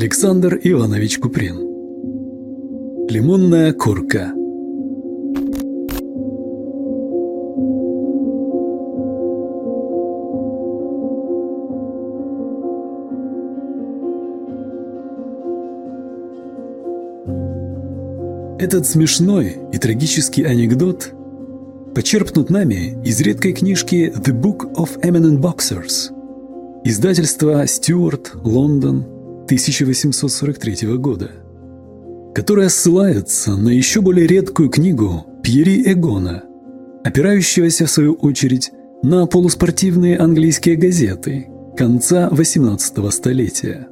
Александр Иванович Куприн. Лимонная курка Этот смешной и трагический анекдот почерпнут нами из редкой книжки «The Book of Eminent Boxers» издательства «Стюарт, Лондон», 1843 года, которая ссылается на еще более редкую книгу Пьери Эгона, опирающегося, в свою очередь, на полуспортивные английские газеты конца XVIII столетия.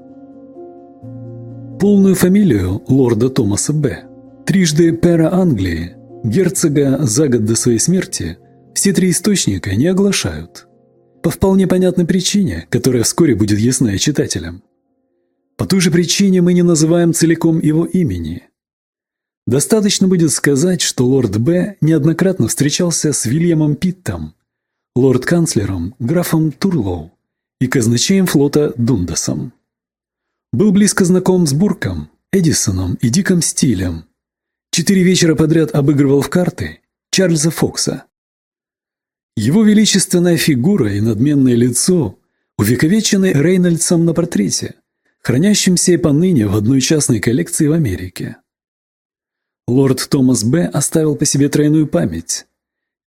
Полную фамилию лорда Томаса Б Трижды пера Англии, герцога за год до своей смерти, все три источника не оглашают. По вполне понятной причине, которая вскоре будет ясна читателям. По той же причине мы не называем целиком его имени. Достаточно будет сказать, что лорд Б. неоднократно встречался с Вильямом Питтом, лорд-канцлером графом Турлоу и казначеем флота Дундасом. Был близко знаком с Бурком, Эдисоном и Диком Стилем, Четыре вечера подряд обыгрывал в карты Чарльза Фокса. Его величественная фигура и надменное лицо увековечены Рейнольдсом на портрете, хранящемся и поныне в одной частной коллекции в Америке. Лорд Томас Б. оставил по себе тройную память,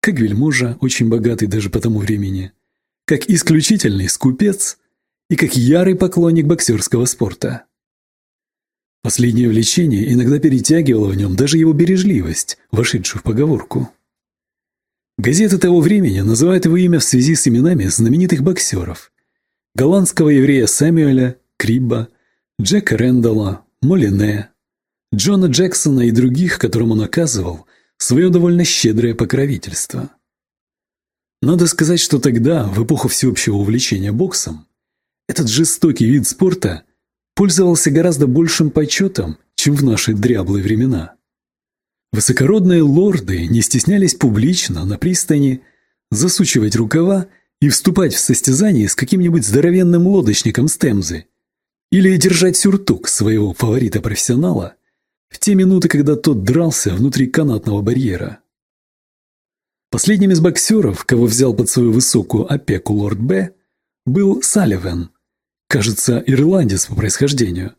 как вельможа, очень богатый даже по тому времени, как исключительный скупец и как ярый поклонник боксерского спорта. Последнее влечение иногда перетягивало в нем даже его бережливость, вошедшую в поговорку. Газеты того времени называют его имя в связи с именами знаменитых боксеров. Голландского еврея Сэмюэля, Крибба, Джека Рэндалла, Молине, Джона Джексона и других, которым он оказывал свое довольно щедрое покровительство. Надо сказать, что тогда, в эпоху всеобщего увлечения боксом, этот жестокий вид спорта пользовался гораздо большим почетом, чем в наши дряблые времена. Высокородные лорды не стеснялись публично на пристани засучивать рукава и вступать в состязание с каким-нибудь здоровенным лодочником с Темзы или держать сюртук своего фаворита-профессионала в те минуты, когда тот дрался внутри канатного барьера. Последним из боксеров, кого взял под свою высокую опеку лорд Б, был Салливан, кажется, ирландец по происхождению.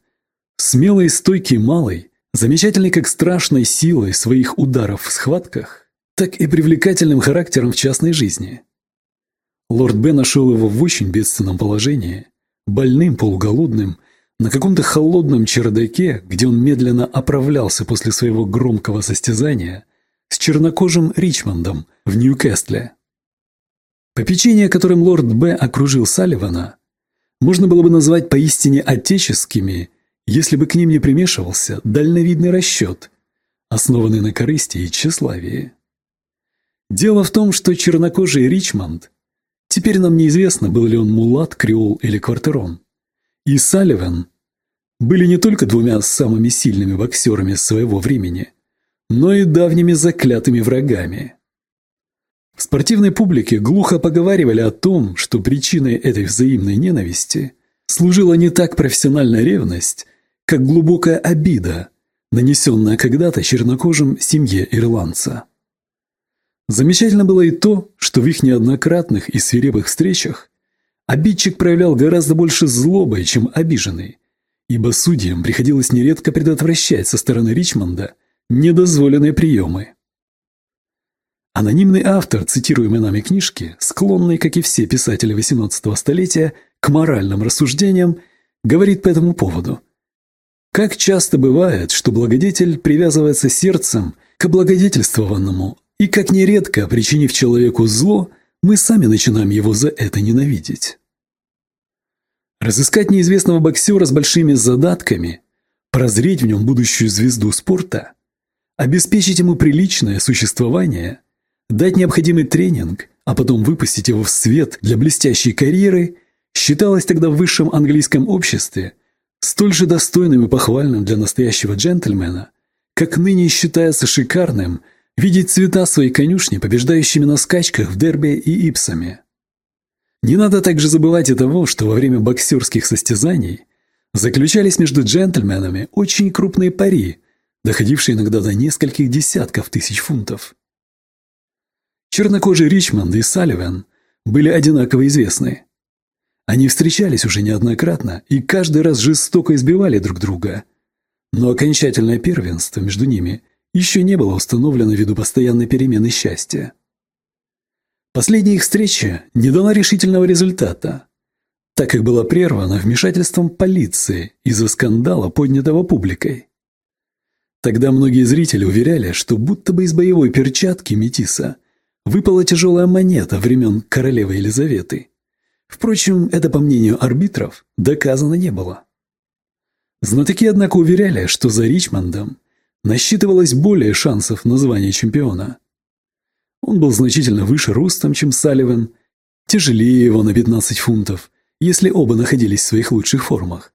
Смелый, стойкий малый, замечательный как страшной силой своих ударов в схватках, так и привлекательным характером в частной жизни. Лорд Б нашел его в очень бедственном положении, больным, полуголодным, на каком-то холодном чердаке, где он медленно оправлялся после своего громкого состязания с чернокожим Ричмондом в Ньюкасле. Попечение, которым лорд Б окружил Салливана, можно было бы назвать поистине отеческими, если бы к ним не примешивался дальновидный расчет, основанный на корысти и тщеславии. Дело в том, что чернокожий Ричмонд, теперь нам неизвестно, был ли он мулат, креол или квартерон, и Салливан были не только двумя самыми сильными боксерами своего времени, но и давними заклятыми врагами. В спортивной публике глухо поговаривали о том, что причиной этой взаимной ненависти служила не так профессиональная ревность, как глубокая обида, нанесенная когда-то чернокожим семье ирландца. Замечательно было и то, что в их неоднократных и свирепых встречах обидчик проявлял гораздо больше злобы, чем обиженный, ибо судьям приходилось нередко предотвращать со стороны Ричмонда недозволенные приемы. Анонимный автор цитируемой нами книжки, склонный, как и все писатели XVIII столетия, к моральным рассуждениям, говорит по этому поводу. Как часто бывает, что благодетель привязывается сердцем к облагодетельствованному, и как нередко, причинив человеку зло, мы сами начинаем его за это ненавидеть. Разыскать неизвестного боксера с большими задатками, прозреть в нем будущую звезду спорта, обеспечить ему приличное существование – Дать необходимый тренинг, а потом выпустить его в свет для блестящей карьеры, считалось тогда в высшем английском обществе столь же достойным и похвальным для настоящего джентльмена, как ныне считается шикарным видеть цвета своей конюшни побеждающими на скачках в дерби и ипсами. Не надо также забывать и того, что во время боксерских состязаний Заключались между джентльменами очень крупные пари, доходившие иногда до нескольких десятков тысяч фунтов. Чернокожий Ричмонд и Салливан были одинаково известны. Они встречались уже неоднократно и каждый раз жестоко избивали друг друга. Но окончательное первенство между ними еще не было установлено ввиду постоянной перемены счастья. Последняя их встреча не дала решительного результата, так как была прервана вмешательством полиции из-за скандала, поднятого публикой. Тогда многие зрители уверяли, что будто бы из боевой перчатки Метиса выпала тяжелая монета времен королевы Елизаветы. Впрочем, это, по мнению арбитров, доказано не было. Знатоки, однако, уверяли, что за Ричмондом насчитывалось более шансов на звание чемпиона. Он был значительно выше ростом, чем Салливан, тяжелее его на 15 фунтов, если оба находились в своих лучших формах.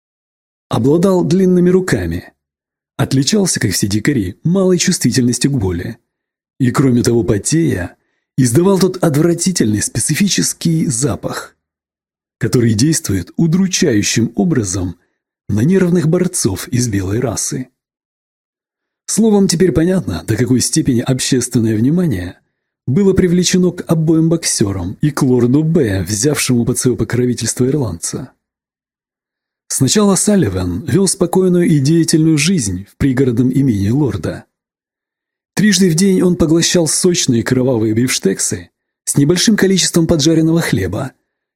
Обладал длинными руками, отличался, как все дикари, малой чувствительностью к боли. И кроме того, потея, издавал тот отвратительный специфический запах, который действует удручающим образом на нервных борцов из белой расы. Словом, теперь понятно, до какой степени общественное внимание было привлечено к обоим боксерам и к лорду Б, взявшему под свое покровительство ирландца. Сначала Салливан вел спокойную и деятельную жизнь в пригородном имении лорда. Трижды в день он поглощал сочные кровавые бифштексы с небольшим количеством поджаренного хлеба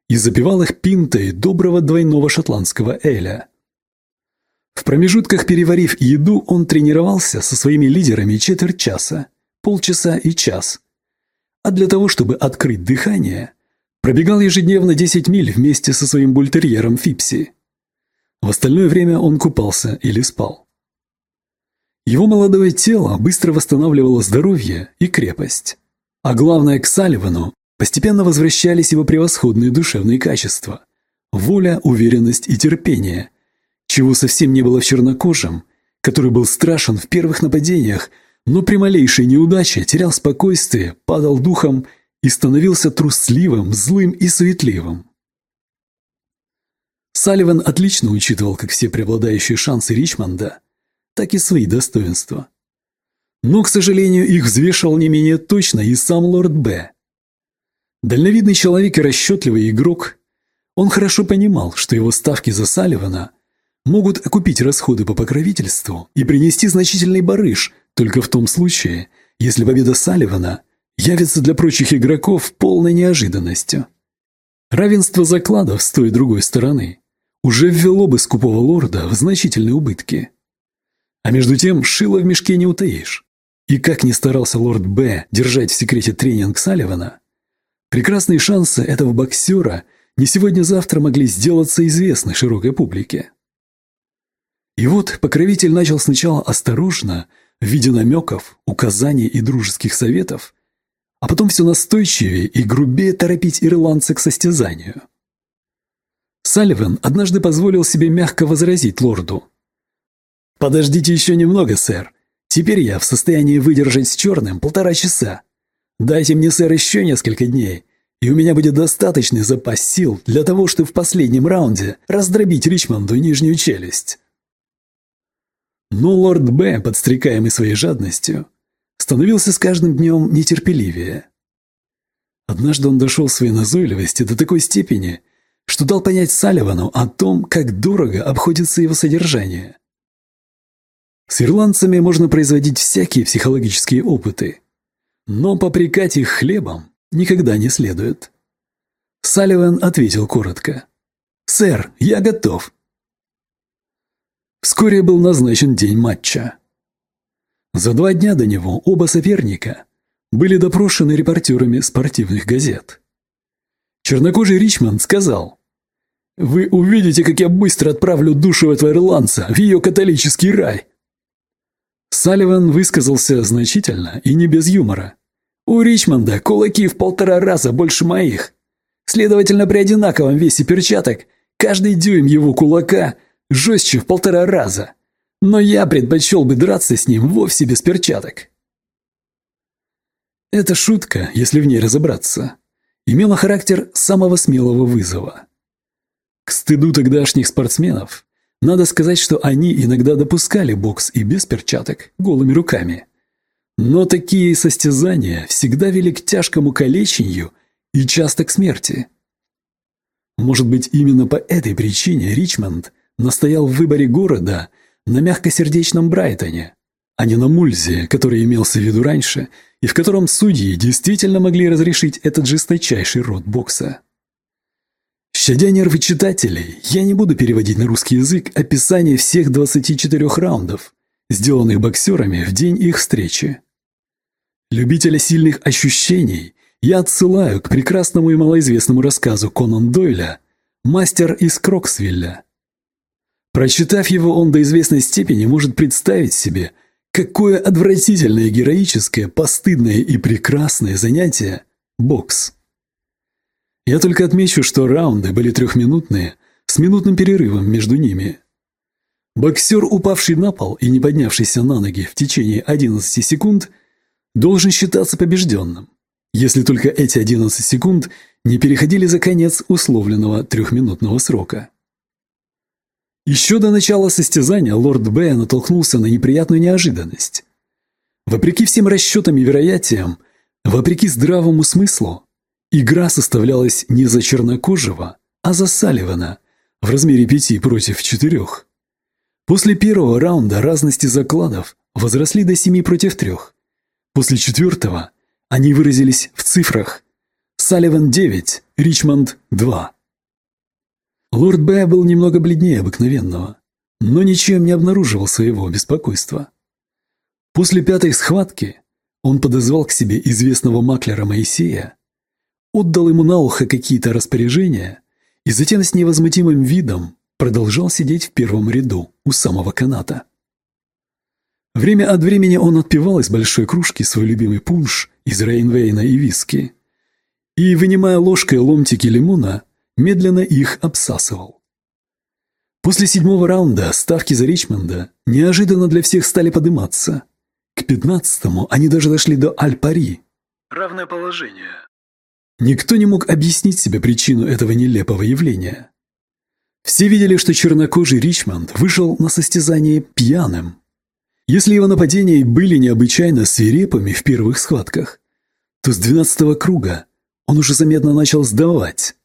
и запивал их пинтой доброго двойного шотландского эля. В промежутках переварив еду, он тренировался со своими лидерами четверть часа, полчаса и час. А для того, чтобы открыть дыхание, пробегал ежедневно 10 миль вместе со своим бультерьером Фипси. В остальное время он купался или спал. Его молодое тело быстро восстанавливало здоровье и крепость. А главное, к Салливану постепенно возвращались его превосходные душевные качества – воля, уверенность и терпение, чего совсем не было в чернокожем, который был страшен в первых нападениях, но при малейшей неудаче терял спокойствие, падал духом и становился трусливым, злым и суетливым. Салливан отлично учитывал как все преобладающие шансы Ричмонда – так и свои достоинства. Но, к сожалению, их взвешивал не менее точно и сам лорд Б. Дальновидный человек и расчетливый игрок, он хорошо понимал, что его ставки за Салливана могут окупить расходы по покровительству и принести значительный барыш только в том случае, если победа Салливана явится для прочих игроков полной неожиданностью. Равенство закладов с той и другой стороны уже ввело бы скупого лорда в значительные убытки. А между тем, шило в мешке не утаишь. И как ни старался лорд Б. держать в секрете тренинг Салливана, прекрасные шансы этого боксера не сегодня-завтра могли сделаться известны широкой публике. И вот покровитель начал сначала осторожно, в виде намеков, указаний и дружеских советов, а потом все настойчивее и грубее торопить ирландца к состязанию. Салливан однажды позволил себе мягко возразить лорду – «Подождите еще немного, сэр. Теперь я в состоянии выдержать с черным полтора часа. Дайте мне, сэр, еще несколько дней, и у меня будет достаточный запас сил для того, чтобы в последнем раунде раздробить Ричмонду нижнюю челюсть». Но лорд Б, подстрекаемый своей жадностью, становился с каждым днем нетерпеливее. Однажды он дошел своей назойливости до такой степени, что дал понять Салливану о том, как дорого обходится его содержание. С ирландцами можно производить всякие психологические опыты, но попрекать их хлебом никогда не следует. Салливан ответил коротко. «Сэр, я готов». Вскоре был назначен день матча. За два дня до него оба соперника были допрошены репортерами спортивных газет. Чернокожий Ричмонд сказал, «Вы увидите, как я быстро отправлю душу этого ирландца в ее католический рай». Салливан высказался значительно и не без юмора. «У Ричмонда кулаки в полтора раза больше моих. Следовательно, при одинаковом весе перчаток каждый дюйм его кулака жестче в полтора раза. Но я предпочел бы драться с ним вовсе без перчаток». Эта шутка, если в ней разобраться, имела характер самого смелого вызова. К стыду тогдашних спортсменов Надо сказать, что они иногда допускали бокс и без перчаток, голыми руками. Но такие состязания всегда вели к тяжкому калечению и часто к смерти. Может быть, именно по этой причине Ричмонд настоял в выборе города на мягкосердечном Брайтоне, а не на Мульзе, который имелся в виду раньше, и в котором судьи действительно могли разрешить этот жесточайший род бокса. Щадя нервы читателей, я не буду переводить на русский язык описание всех 24 раундов, сделанных боксерами в день их встречи. Любителя сильных ощущений я отсылаю к прекрасному и малоизвестному рассказу Конан Дойля «Мастер из Кроксвилля». Прочитав его, он до известной степени может представить себе, какое отвратительное, героическое, постыдное и прекрасное занятие – бокс. Я только отмечу, что раунды были трехминутные, с минутным перерывом между ними. Боксер, упавший на пол и не поднявшийся на ноги в течение 11 секунд, должен считаться побежденным, если только эти 11 секунд не переходили за конец условленного трехминутного срока. Еще до начала состязания лорд Б натолкнулся на неприятную неожиданность. Вопреки всем расчетам и вероятиям, вопреки здравому смыслу, Игра составлялась не за чернокожего, а за Салливана в размере пяти против четырех. После первого раунда разности закладов возросли до семи против трех. После четвертого они выразились в цифрах. Салливан 9, Ричмонд 2. Лорд Б был немного бледнее обыкновенного, но ничем не обнаруживал своего беспокойства. После пятой схватки он подозвал к себе известного маклера Моисея отдал ему на ухо какие-то распоряжения и затем с невозмутимым видом продолжал сидеть в первом ряду у самого каната. Время от времени он отпивал из большой кружки свой любимый пунш из Рейнвейна и виски и, вынимая ложкой ломтики лимона, медленно их обсасывал. После седьмого раунда ставки за Ричмонда неожиданно для всех стали подниматься. К пятнадцатому они даже дошли до Аль-Пари. Равное положение. Никто не мог объяснить себе причину этого нелепого явления. Все видели, что чернокожий Ричмонд вышел на состязание пьяным. Если его нападения были необычайно свирепыми в первых схватках, то с двенадцатого круга он уже заметно начал сдавать.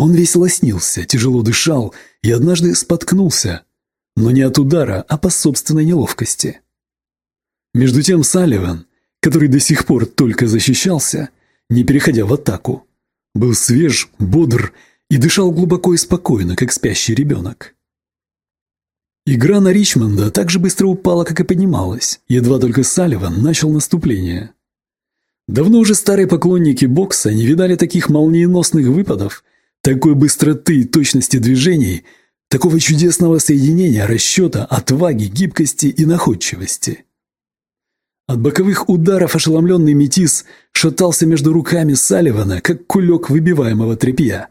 Он весь лоснился, тяжело дышал и однажды споткнулся, но не от удара, а по собственной неловкости. Между тем Салливан, который до сих пор только защищался, не переходя в атаку. Был свеж, бодр и дышал глубоко и спокойно, как спящий ребенок. Игра на Ричмонда так же быстро упала, как и поднималась, едва только Салливан начал наступление. Давно уже старые поклонники бокса не видали таких молниеносных выпадов, такой быстроты и точности движений, такого чудесного соединения расчета, отваги, гибкости и находчивости. От боковых ударов ошеломленный метис шатался между руками Салливана, как кулек выбиваемого тряпья.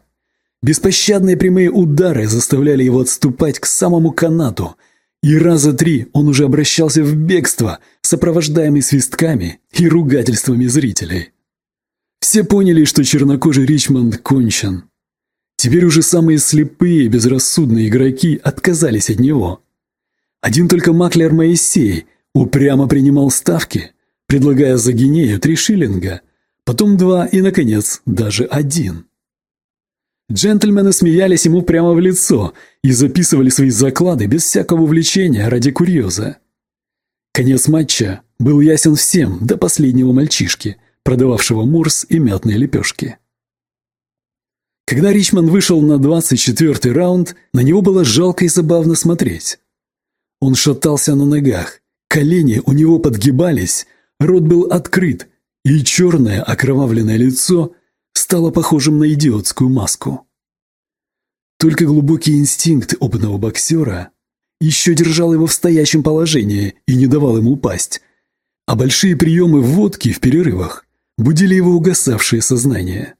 Беспощадные прямые удары заставляли его отступать к самому канату, и раза три он уже обращался в бегство, сопровождаемый свистками и ругательствами зрителей. Все поняли, что чернокожий Ричмонд кончен. Теперь уже самые слепые и безрассудные игроки отказались от него. Один только маклер Моисей – Упрямо принимал ставки, предлагая за гинею три шиллинга, потом два и, наконец, даже один. Джентльмены смеялись ему прямо в лицо и записывали свои заклады без всякого увлечения ради курьеза. Конец матча был ясен всем до последнего мальчишки, продававшего морс и мятные лепешки. Когда Ричман вышел на 24-й раунд, на него было жалко и забавно смотреть. Он шатался на ногах, Колени у него подгибались, рот был открыт, и черное окровавленное лицо стало похожим на идиотскую маску. Только глубокий инстинкт опытного боксера еще держал его в стоячем положении и не давал ему упасть, а большие приемы водки в перерывах будили его угасавшее сознание.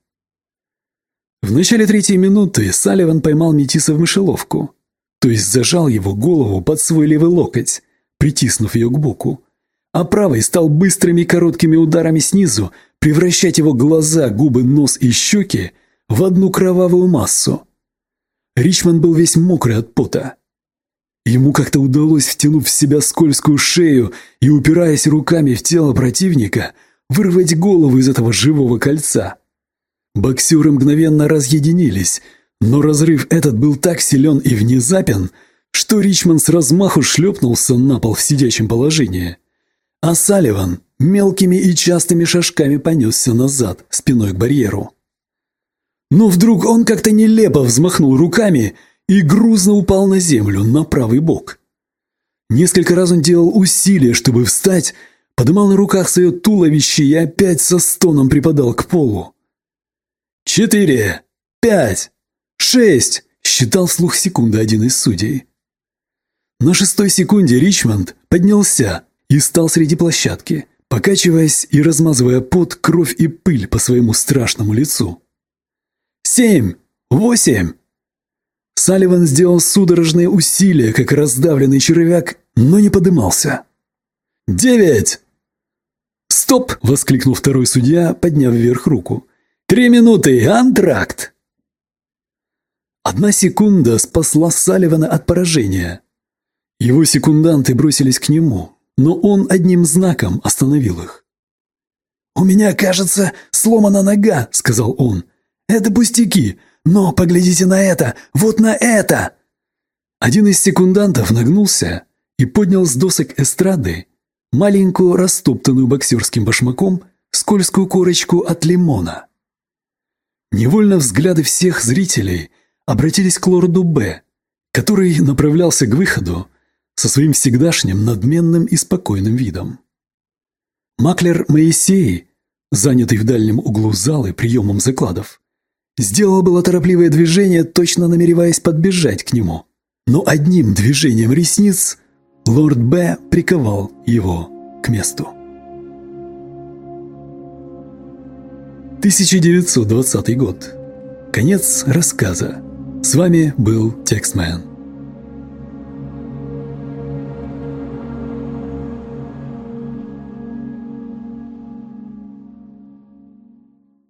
В начале третьей минуты Салливан поймал Метиса в мышеловку, то есть зажал его голову под свой левый локоть, притиснув ее к боку, а правой стал быстрыми короткими ударами снизу превращать его глаза, губы, нос и щеки в одну кровавую массу. Ричман был весь мокрый от пота. Ему как-то удалось, втянув в себя скользкую шею и упираясь руками в тело противника, вырвать голову из этого живого кольца. Боксеры мгновенно разъединились, но разрыв этот был так силен и внезапен, что Ричман с размаху шлепнулся на пол в сидячем положении. А Салливан мелкими и частыми шажками понесся назад, спиной к барьеру. Но вдруг он как-то нелепо взмахнул руками и грузно упал на землю, на правый бок. Несколько раз он делал усилия, чтобы встать, подымал на руках свое туловище и опять со стоном припадал к полу. «Четыре! Пять! Шесть!» – считал вслух секунды один из судей. На шестой секунде Ричмонд поднялся и стал среди площадки, покачиваясь и размазывая пот, кровь и пыль по своему страшному лицу. «Семь! Восемь!» Салливан сделал судорожные усилия, как раздавленный червяк, но не подымался. «Девять!» «Стоп!» – воскликнул второй судья, подняв вверх руку. «Три минуты! Антракт!» Одна секунда спасла Салливана от поражения. Его секунданты бросились к нему, но он одним знаком остановил их. «У меня, кажется, сломана нога», — сказал он. «Это пустяки, но поглядите на это, вот на это!» Один из секундантов нагнулся и поднял с досок эстрады маленькую растоптанную боксерским башмаком скользкую корочку от лимона. Невольно взгляды всех зрителей обратились к лорду Б, который направлялся к выходу со своим всегдашним надменным и спокойным видом. Маклер Моисей, занятый в дальнем углу залы приемом закладов, сделал было торопливое движение, точно намереваясь подбежать к нему, но одним движением ресниц лорд Б приковал его к месту. 1920 год. Конец рассказа. С вами был Текстмен.